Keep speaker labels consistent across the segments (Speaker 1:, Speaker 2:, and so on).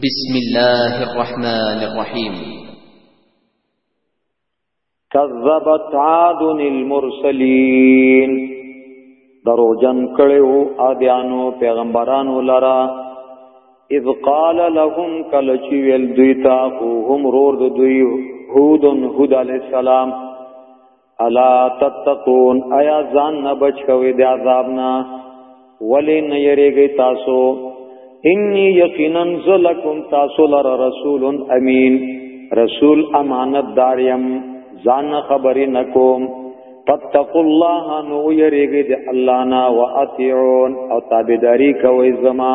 Speaker 1: بسم الله الرحمن الرحيم
Speaker 2: كذبت عاد المرسلين دروجن کړو ادیانو پیغمبرانو لرا اذ قال لهم کل چی ویل دوی تا هم رور دوی هود هود علی السلام الا تتقون ایا ځان نه بچ کوي د عذاب نه ولی نه یریږي تاسو انی یقینا زلکم تاسو لر رسول امین رسول امانت داریم ځان خبرې نکوم فتقوا الله نو یریږي د الله نه واطیعون او تابعداري کوي زما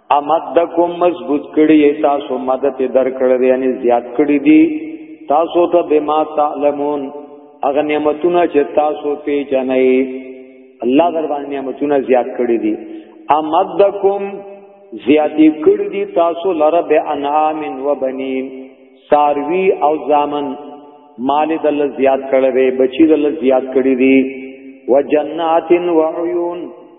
Speaker 2: امدکم مضبوط کړی تاسو مدد در کړی یعنی زیات کړی دی تاسو ته بما تعلمون اغه نعمتونه چې تاسو په جنای الله در باندې نعمتونه زیات کړی دی امدکم زیاتی کړی دی تاسو لره به انعام و بنین ساروی او زامن مال دل زیات کړی بچی دل زیات کړی دی وجنات وعیون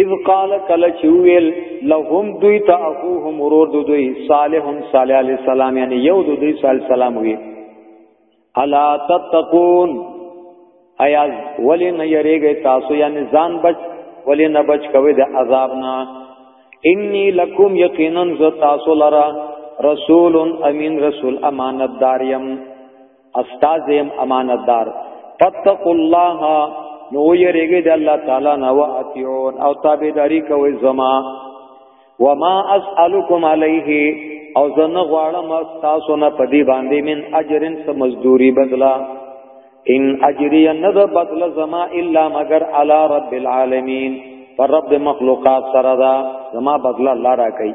Speaker 2: اذ قال کله چې ویل لهم دوی ته اخوهم ورور دو دوی صالح صالح علی السلام یعنی یو دو دوی صالح السلام وی الا تتقون ایا ولی نه یریږي تاسو یعنی ځان بچ ولی نه بچ کوي د عذاب نه انی لکم یقینا ز تاسو لرا رسول امین رسول امانت داریم استاد يم امانتدار فتق الله نو یریږي د الله تعالی نه واتیون او تابعداري کوي زما وما اسالکم علیه او زنه غواړم تاسو نه پدی باندې من اجرن سم مزدوری بدلا ان اجری ند بدل زما الا مگر علی رب العالمین پر رب مخلوقات سره دا زما بدلا الله را کوي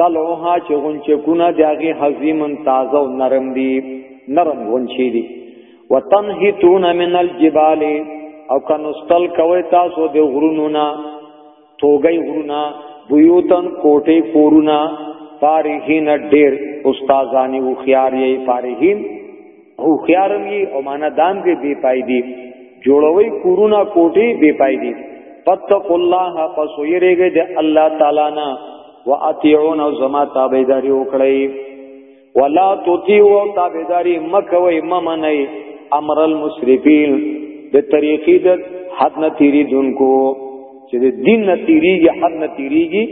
Speaker 2: تلوها چې غونچه کونه داغه حزیمن تازه او نرم دي نرم غونچې دي وتنحتون من الجبال او کنستل کوي تاسو د غرونو نه توګي غرونه بيوتن کوټه کورونه فارحین ډېر استادانی او خيار یې فارحین او خيارم یي او معنا دام کې بے پای دي جوړوي کورونا کوټي بے پای دي فتق الله پس ویریږي د الله تعالی نه واطيعون او زما تابعداري وکړي ولا تطيعوا تابعداري مکوي ممنئ امر المسرفين د طریقې د حد نه تیری دونکو چې د دین نه تیریږي حد نه تیریږي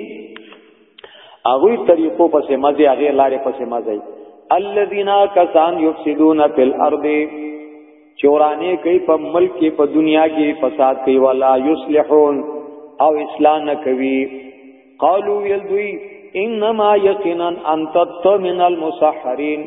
Speaker 2: هغه طریقو پسې مزه هغه لارې پسې مزه الذين كسان يفسدون في الارض چورانه کوي په ملک کې په دنیا کې فساد کوي ولا يصلحون او اصلاح نه کوي قالوا يلدوي انما يقينا انت من المسحرين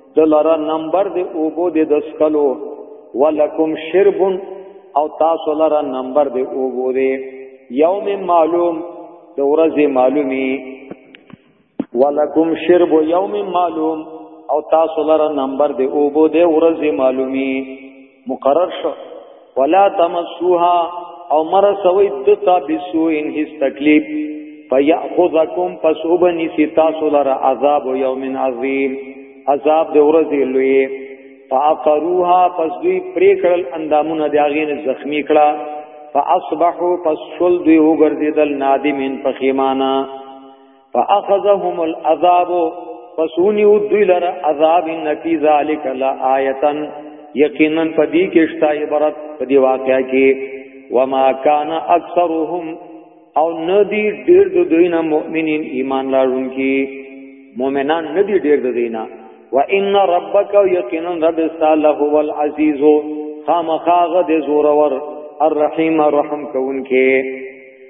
Speaker 2: دلاره نمبر دی اوبو دی دسکلو ولکم شربن او تاسو لاره نمبر دی اوبو دی یوم معلوم د ورځې معلومی ولکم شرب یوم معلوم او تاسو لاره نمبر دی اوبو دی ورځې معلومی مقرر شو ولا تمسوها او مر سوي دتا بسو ان هیڅ تکلیف فیاخذکم پس وبنی سی تاسو لره عذاب یوم عظیم عذاب د ورځې لوی فاقروها پس دوی پریکړل اندامونه د اغین زخمی کړه فاصبحوا پس شل دوی وګرځیدل نادمین پخیمانه فاخذهم العذاب فسونی دوی لره عذاب نفی ذالک لا آیتن یقینا پدی کې شتا عبرت پدی واقعیا کې وما کان اکثرهم او ندی ډیر د دوی نه مؤمنین ایمان لرونکي مؤمنان ندی ډیر د دوی نه و ان ربک یقینا رب استاله هو العزیز خامخاغه د زورور الرحیم رحم کونکي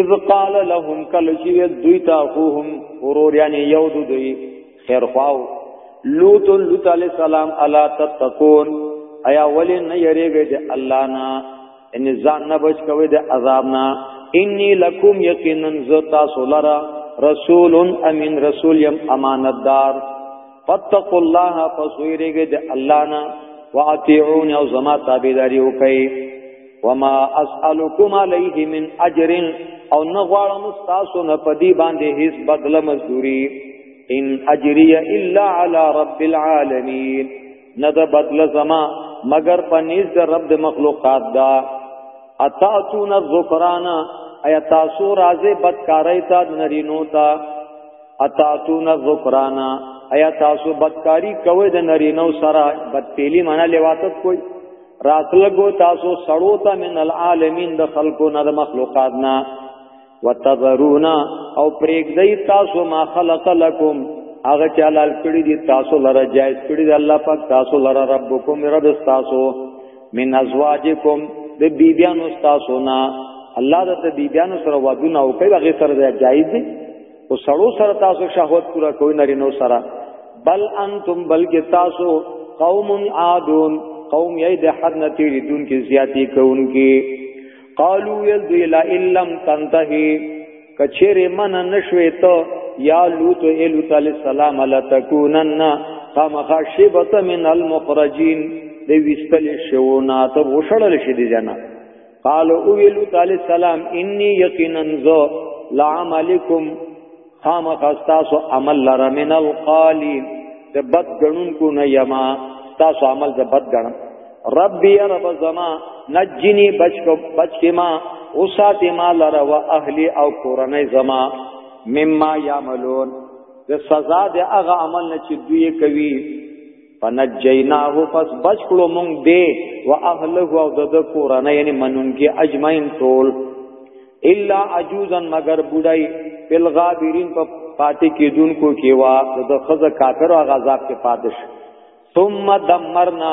Speaker 2: اذ قال لهم کل شی دوی تا خوهم ورور یعنی یو دوی خیر خواو لوط لوط علی السلام الا تتقون ایا ولی نه یریږي د الله نه ان ځان نه بچ کوي د عذاب نه انی لکم یقینا ز تاسو لرا رسول امین رسول یم امانتدار فاتقوا الله فسويرګه د الله نه واطيعون او زما تابعداري وکي وما اسالكم عليه من اجر او نه غواړم تاسو نه پدی باندې هیڅ بدله مزدوري ان اجري الا على رب العالمين نه د بدله زما مگر پنيز د رب د مخلوقات دا اتاتون الذکرانا ایا تاسو راځي بدکارای ته نرینو ته اتاتون الذکرانا ایا تاسو بدکاری کوئ د نرینو سره بدپیلی معنی لواطت کوئ راتلګو تاسو سړو ته من العالمین د خلقو نه د مخلوقات نه وتذرونا او پرېږدی تاسو ما خلق لكم هغه چې حلال کړی دي تاسو لره جایز کړی دي الله پاک تاسو لره ربکم رب تاسو من ازواجکم د بیبیانو تاسو نه الله د بیبیانو سره وادونه او کوي هغه سره جایز دي او سړو سره تاسو شهوت پورا کوي نارینو سره بل انتم بلکې تاسو قوم عادون قوم یې د حد نه تیری دن کې زیاتی کوونکی قالو یل دی لا الم تنتهی کچره من نشوي ته یا لوط الو تعالی سلام لا تکونن خامخا شبت من المخرجین دی وستل شونا ته وشړل شې دی جنا قال او ویلو تعالی سلام انی یقینا ذو لعملکم خام خستاسو عمل لرا من القالین د بد غنون کو نه یما تاسو عمل د بد غنم ربی رب زما نجنی بچ کو بچ کما او سات ما لرا و اهلی او کورنۍ زما مما یعملون د سزا د هغه عمل نه چې دوی کوي فنجیناه پس بچ کړو مونږ دی او اهله او د کورنه یعنی منونکي اجمعین ټول الا عجوزا مگر بډای فل غابرین په پاتې کېدونکو کې وا د خزه کافر او غذاب کې پاتش ثم دمرنا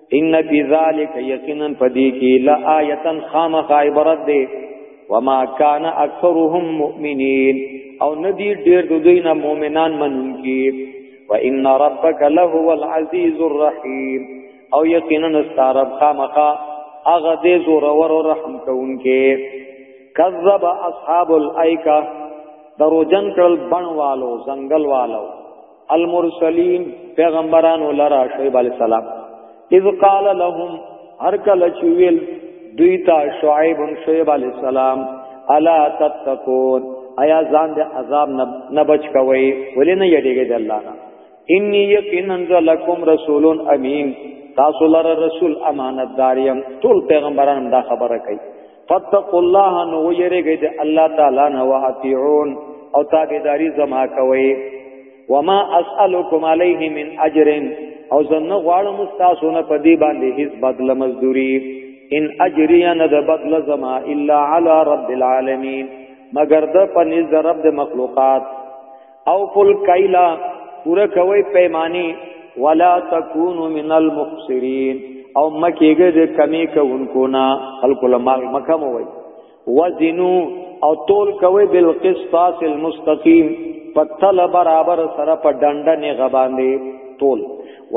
Speaker 2: ان فی ذلک یقینا فدی کی لا آیتن خام خایبرت دی وما کان اکثرهم مؤمنین او ندی ډیر د دوی نه مؤمنان منونکي و ان ربک لهو العزیز الرحیم او یقینا ستارب خامخا اغه دې زور ور رحم کوونکې کذب اصحاب الایکه دروجن کړل بنوالو زنګل والو المرسلین پیغمبران ولرا شعیب علی السلام اذ قال لهم هر کله چې ویل دوی ته شعیب شعیب علی السلام الا تتقون آیا ځان د عذاب نه بچ کوي ولې نه یریږي د الله نه انی یقینا لکم رسول امین تاسو لره رسول امانتداریم ټول پیغمبران دا خبره کوي فتقوا الله نو ویریږئ د الله تعالی نه واطيعون او تابعداري زما کوي وما اسالکم علیه من اجر او زنه غواړم تاسو نه پدی باندې هیڅ بدله مزدوری ان اجری نه د بدله زما الا علی رب العالمین مگر د پنځ رب د مخلوقات او فل کایلا پورا کوي پیمانه ولا تکونو من المخسرین او مکیګه د کمی کوونکو نه خلق المال مکم وای وزنو او تول کوي بالقسطاس المستقیم پتل برابر سره په ډنډه نه غباندې تول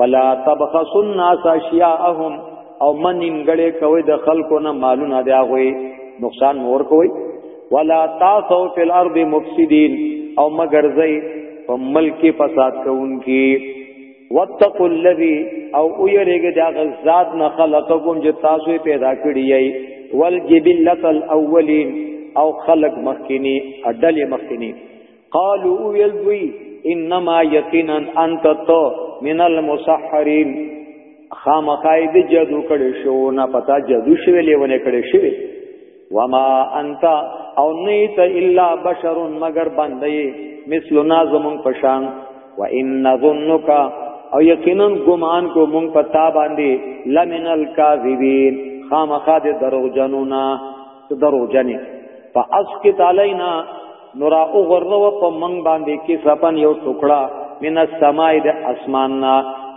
Speaker 2: ولا تبخس الناس اشیاءهم او من نیمګړې کوي د خلکو نه مالونه دی هغه نقصان مور کوي ولا تاسو فی الارض مفسدین او مگر زئی په ملک کې فساد کوونکی واتقوا الذی او ویریږي دا غزاد نه خلقکم چې تاسو پیدا کړی یی والجبلۃ الاولین او خلق مخکینی اډل مخکینی قالو ویل دوی انما یقینا انت تو من المسحرین خامخای د جادو کړي شو نه پتا جادو شوی لیونه کړي شوی وما انت او نیت الا بشر مگر بندې مثل نازمون پشان و ان نظنک او یقینا ګمان کو مونږ پتا باندې لمن الکاذبین خامخا د دروغجنونا دروغجنې فاسکت علینا نو را او غرو په من باندې کې سپن یو ټوکړه من السماء د اسمان نا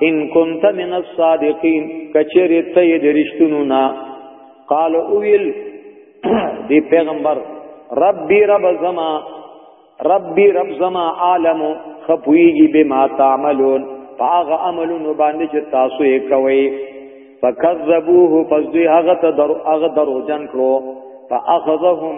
Speaker 2: ان كنت من الصادقين کچری ته د رښتونو نا قال اویل دی پیغمبر ربي رب زما ربي رب زما عالم خپويږي بما تعملون پاغ عملونو باندې چې تاسو یې کوي فکذبوه پس دوی هغه ته درو هغه درو جن کړو فاخذهم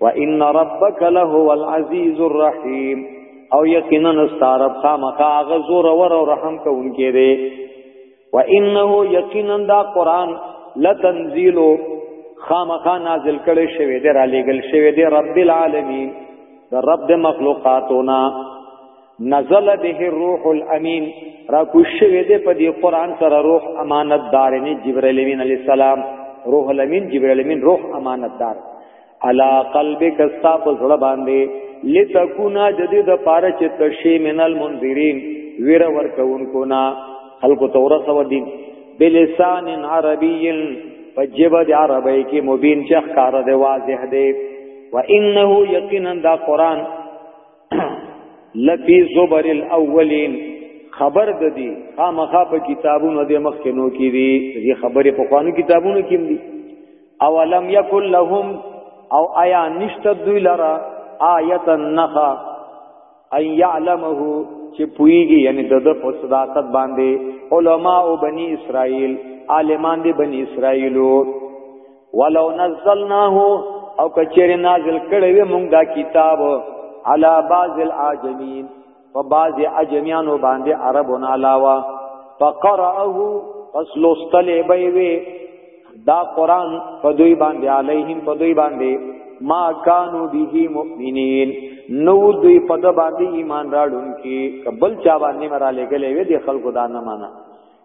Speaker 2: وان ربک لهو العزیز الرحیم او یقینا استعرب خامخا غزور ور او رحم کوونکی دی وانه یقینا دا قران لتنزیل خامخا نازل کړي شوی دی را لېګل شوی دی رب العالمین دا رب د مخلوقاتونا نزل به الروح الامین را کو شوی دی په دې قران سره روح امانت دار نه جبرئیل امین علی السلام روح الامین جبرئیل امین روح امانت دار علا قلبک استا په زړه باندې لتكونا جديد پاره چې تشي منل منذرين وير ورکون کو نا خلق تور سو دین بلسان عربي فجب د عربی کې مبین چې ښکار دی واضح دی وانه یقینا دا قران لفی زبر الاولین خبر د دې خامخا په کتابونو د مخکنو کې دي دې خبرې په خوانو کتابونو کې دي اولم یکل لهم او آیا نشته دوی لرا آیت النخا ان یعلمه چې پویږي یعنی د د په صداقت باندې علما او بنی اسرائیل عالمان دي بنی اسرائیلو ولو نزلناه او کچری نازل کړي وي مونږ دا کتاب علا بعض العاجمین په بعض اجمیانو باندې عربون علاوه فقرأه پس لوستل به وي دا قران په دوی باندې علیهم په دوی باندې ما کانو به مؤمنین نو دوی په د باندې ایمان راړون کې قبل چا باندې مرا لګلې وي د خلکو دا نه مانا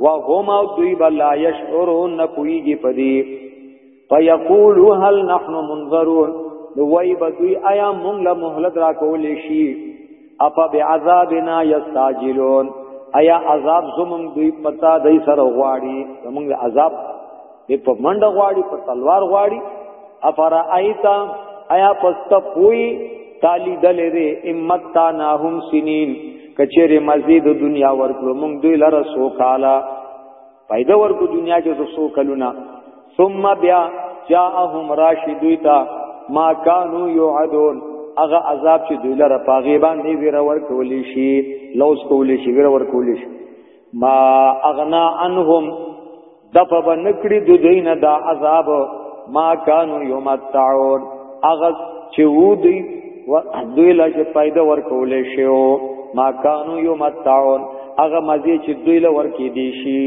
Speaker 2: وهم او دوی بلا یشعرون نپویگی پدی فیقولو هل نحن منظرون نو وای بدوی آیا مونږ له مهلت را کولې شي اپا بعذابنا یستاجلون آیا عذاب زمونږ دوی پتا دای سره غواړي زمونږ عذاب دی په منډه غواړي په تلوار غواړي افرا ایتا ایا پست پوی تالی دلې دې امت تا ناهم سنین کچېره مزید دنیا ورکلو مونږ دوی لره سو کالا پیدا ورکو دنیا کې زو سو کلونا ثم بیا جاءهم راشدیتا ما کانوا یعدون هغه عذاب چې دوی لره پاغي باندې ویر ورکول شي لوس کول شي ویر ورکول شي ما اغنا عنهم د په بنکړي د دین دا عذاب ما کانو یمتعون اغه چې و دی و دوی لا چې پیدا ورکولې شو ما کانو یمتعون اغه مزه چې دوی لا ورکې دي شي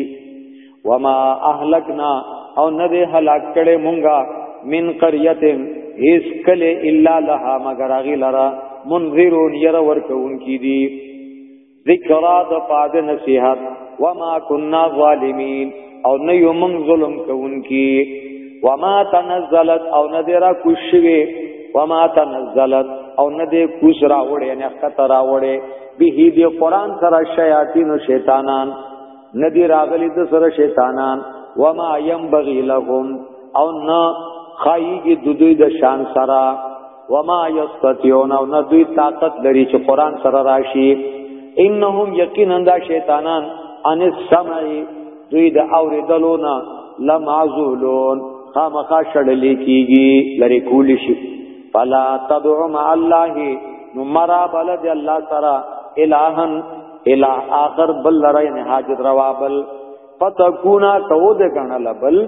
Speaker 2: وما اهلکنا او نه دې هلاک کړي مونږه من قريه هیڅ کله الا لها مگر اغه لرا منذرون ير ورکون کی دي ذکر د پاد نصیحت وما كنا ظالمین او نه یو من ظلم کوونکی وما تنزلت او نه درا کوشوي وما تنزلت او نه دې کوس راوړې یعنی حقیقت راوړې به دې قران سره شیاطین او شیطانان نه دې راغلي د سره شیطانان وما ينبغي لهم او نه خایږي د دوی د شان سره وما یستطيعون او نه دوی طاقت لري چې قران سره راشي انهم یقینا دا شیطانان ان السمع دوی د اوریدلو نه لمعذولون خامخا شړل کیږي لری کول شي فلا تدعو مع الله نو مرا بلد الله سره الہن الہ آخر بل لره نه حاجت روا بل فتكونا تو ده کنه لبل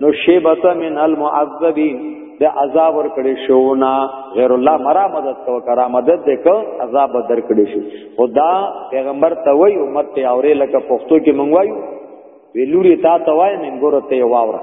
Speaker 2: نو شیبت من المعذبین د عذاب ور کړي شو نا غیر الله مرا مدد کو کرا مدد دې کو عذاب در کړي شو خدا پیغمبر ته وای امت ته اورې لکه پښتو کې منغوایو ویلوري تا ته وای منګور ته واوره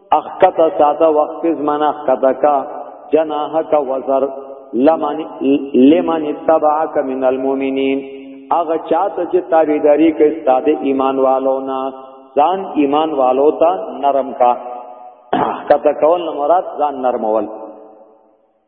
Speaker 2: اخکت ساته وقت زمن اخکت کا جناح کا وزر لمن لمن تبعک من المؤمنین اغه چاته چې تابعداري کوي استاد ایمان والو نه ځان ایمان والو ته نرم کا کته کول مراد ځان نرمول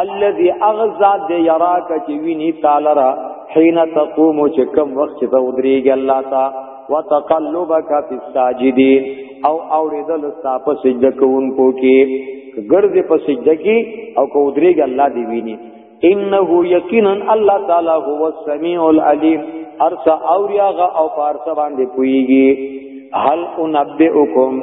Speaker 2: الذي اغزا دې يراک چې ویني تعالی را حين تقوم چې کوم وخت ته ودريږي الله تا وتقلبك في الساجدين او اوریدل ستا په سجده کوونکو کې ګرځي په سجده کې او کو ودريږي الله دې ویني انه یقینا الله تعالی هو السميع العليم ارسا اوریاغه او پارسا باندې پويږي هل انبئکم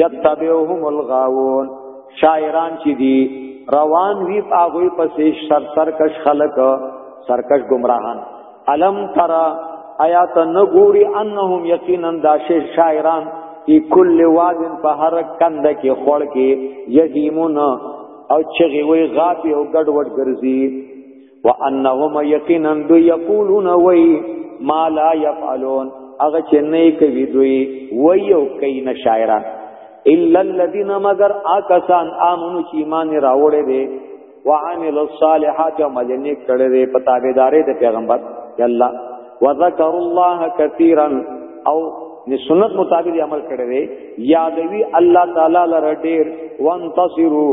Speaker 2: یتبعهم الغاوون شاعران چې دي روان وی پاغوی پسې سر سرکش خلق سرکش گمراهان علم ترى آیات نګوري انهم یقینا دا شاعران کی کل وادن په هر کند کې خړ کې یهیمون او چغي وی غاپي او ګډوډ ګرځي وانهم یقینا دو یقولون وی ما لا یفعلون هغه چې نه کوي دوی وی او کوي نه شاعران الا الذين مگر اکسان امنو چې ایمان راوړې دي وعمل الصالحات عمل نیک کړې دي په تابعداري د پیغمبر الله وذكر الله كثيرا او نه سنت مطابق عمل کړی دی یادوی الله تعالی لره ډیر وانتصروا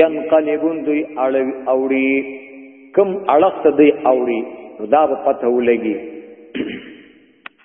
Speaker 2: ينقلبون دوی اړوي اوړي کم اړخ ته دوی اوړي دا به پته ولګي